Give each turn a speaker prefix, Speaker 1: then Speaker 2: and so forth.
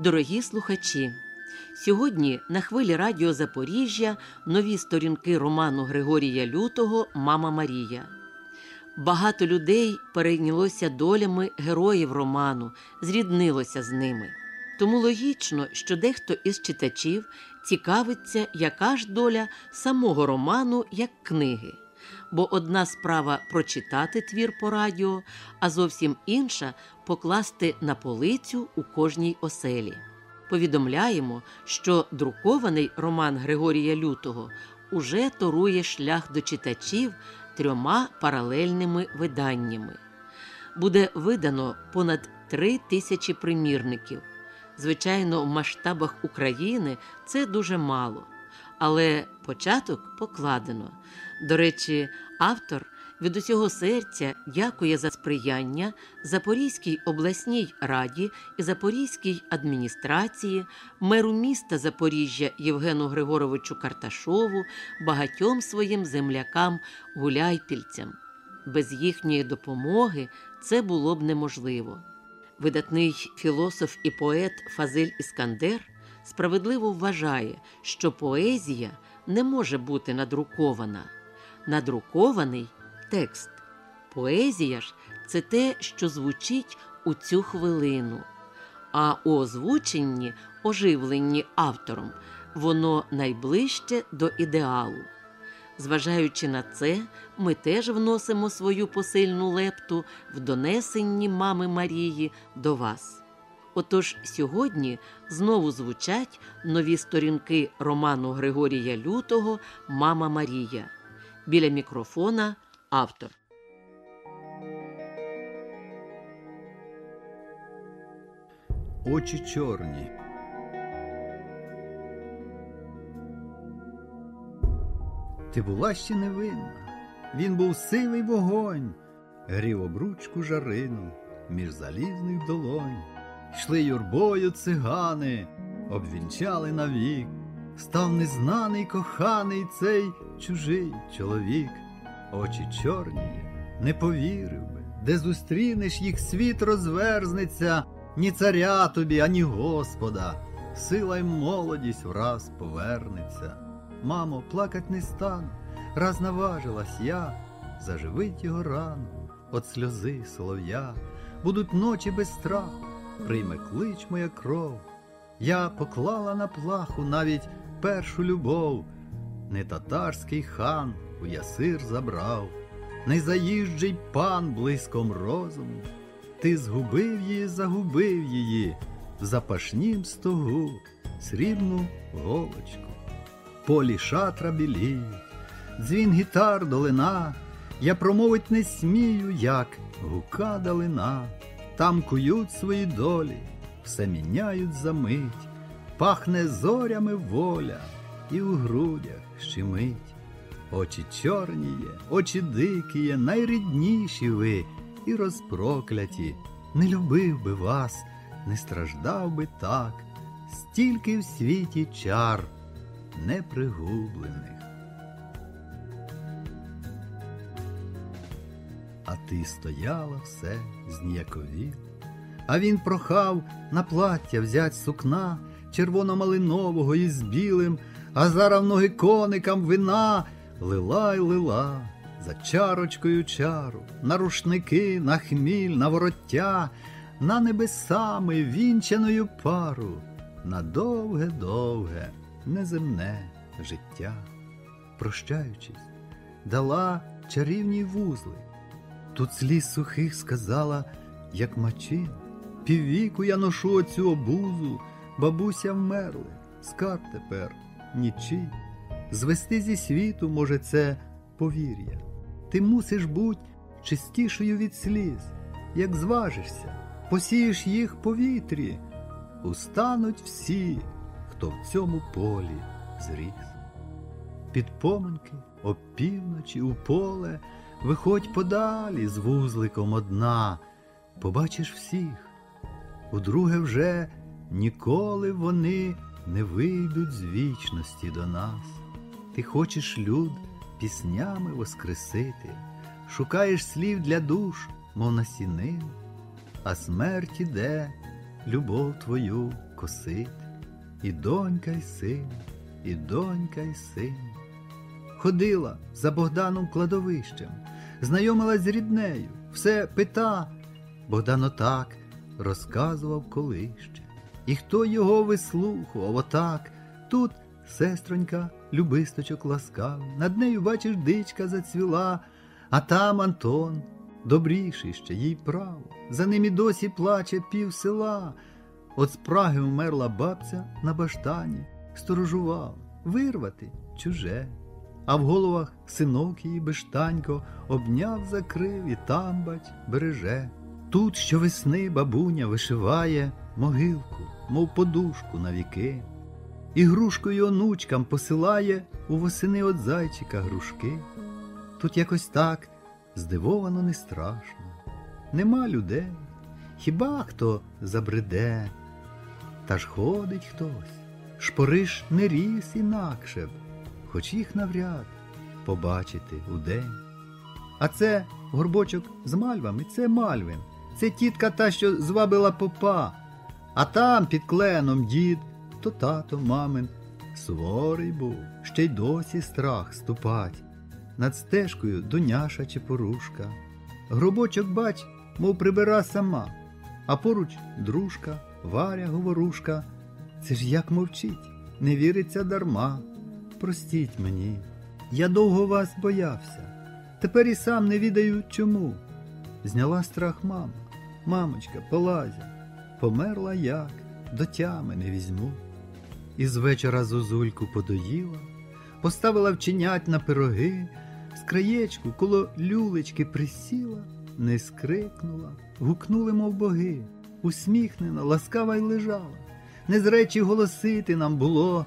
Speaker 1: Дорогі слухачі, сьогодні на хвилі Радіо Запоріжжя нові сторінки роману Григорія Лютого Мама Марія. Багато людей перейнялося долями героїв роману, зріднилося з ними. Тому логічно, що дехто із читачів цікавиться, яка ж доля самого роману як книги. Бо одна справа прочитати твір по радіо, а зовсім інша покласти на полицю у кожній оселі. Повідомляємо, що друкований роман Григорія Лютого уже торує шлях до читачів трьома паралельними виданнями. Буде видано понад три тисячі примірників. Звичайно, в масштабах України це дуже мало, але початок покладено. До речі, автор від усього серця дякує за сприяння Запорізькій обласній раді і Запорізькій адміністрації, меру міста Запоріжжя Євгену Григоровичу Карташову, багатьом своїм землякам гуляйпільцям. Без їхньої допомоги це було б неможливо. Видатний філософ і поет Фазиль Іскандер справедливо вважає, що поезія не може бути надрукована. Надрукований текст. Поезія ж це те, що звучить у цю хвилину. А у озвученні, оживленні автором, воно найближче до ідеалу. Зважаючи на це, ми теж вносимо свою посильну лепту в донесенні мами Марії до вас. Отож сьогодні знову звучать нові сторінки роману Григорія Лютого Мама Марія. Біля мікрофона автор.
Speaker 2: Очі чорні. Ти була ще невинна. Він був сивий вогонь, грів обручку жарину між залізних долонь. Йшли юрбою цигани, обвінчали навік. Став незнаний коханий цей чужий чоловік. Очі чорні, не повірив би, де зустрінеш їх світ розверзнеться, ні царя тобі, ані Господа, сила й молодість враз повернеться. Мамо, плакать не стану, раз наважилась я, заживить його рану, от сльози солов'я, будуть ночі без страху, прийме клич моя кров. Я поклала на плаху навіть першу любов, не татарський хан у ясир забрав, не заїжджий пан блиском розуму. Ти згубив її, загубив її в запашнім стогу, срібну голочку. Полі шатра біліють, дзвін гітар долина, я промовить не смію, як гука далина, там кують свої долі, все міняють за мить, пахне зорями воля, і у грудях щемить. Очі чорні є, очі дикі є, найрідніші ви і розпрокляті. Не любив би вас, не страждав би так, стільки в світі чар непригублених. Ти стояла все зніяковіла, а він прохав на плаття взять сукна червоно-малинового із білим, а зараз ноги коникам вина лила й лила за чарочкою чару, на рушники, на хміль, на вороття, на небесами вінчаною пару, на довге-довге, неземне життя. Прощаючись, дала чарівні вузли. Тут сліз сухих сказала, як мачин. Піввіку я ношу оцю обузу, бабуся вмерли, скарб тепер нічий. Звести зі світу, може, це повір'я. Ти мусиш бути чистішою від сліз, як зважишся, посієш їх повітрі, устануть всі, хто в цьому полі зріс. Під поминки, опівночі, у поле, виходь подалі з вузликом одна, побачиш всіх. Удруге вже ніколи вони не вийдуть з вічності до нас. Ти хочеш люд піснями воскресити, шукаєш слів для душ, мов насінин, а смерть іде, любов твою косити. І донька, й син, і донька, й син. Ходила за Богданом кладовищем, знайомилась з ріднею, все пита. Богдан отак розказував колище. І хто його вислухував, отак, тут сестронька, любисточок ласкавий, над нею, бачиш, дичка зацвіла, а там Антон, добріший ще їй право, за ним і досі плаче пів села. От спраги вмерла бабця на баштані, сторожував, вирвати чуже. А в головах синок її бештанько обняв, закрив і там, береже. Тут щовесни бабуня вишиває могилку, мов подушку на віки, і грушкою онучкам посилає у восени от зайчика грушки. Тут якось так здивовано не страшно. Нема людей, хіба хто забреде, та ж ходить хтось, шпориш не ріс інакше б, хоч їх навряд побачити удень. А це горбочок з мальвами, це Мальвин, це тітка та, що звабила попа, а там під кленом дід, то тато мамин. Суворий був, ще й досі страх ступать. Над стежкою доняша чи порушка. Гробочок, бач, мов прибира сама, а поруч дружка, Варя говорушка. Це ж як мовчить, не віриться дарма. Простіть мені, я довго вас боявся. Тепер і сам не відаю чому. Зняла страх мама, мамочка, полазя, померла як, до тями не візьму. І з вечора зозульку подоїла, поставила вченять на пироги, з краєчку коло люлечки присіла, не скрикнула, гукнули, мов боги, усміхнена, ласкава й лежала. Не з речі голосити нам було,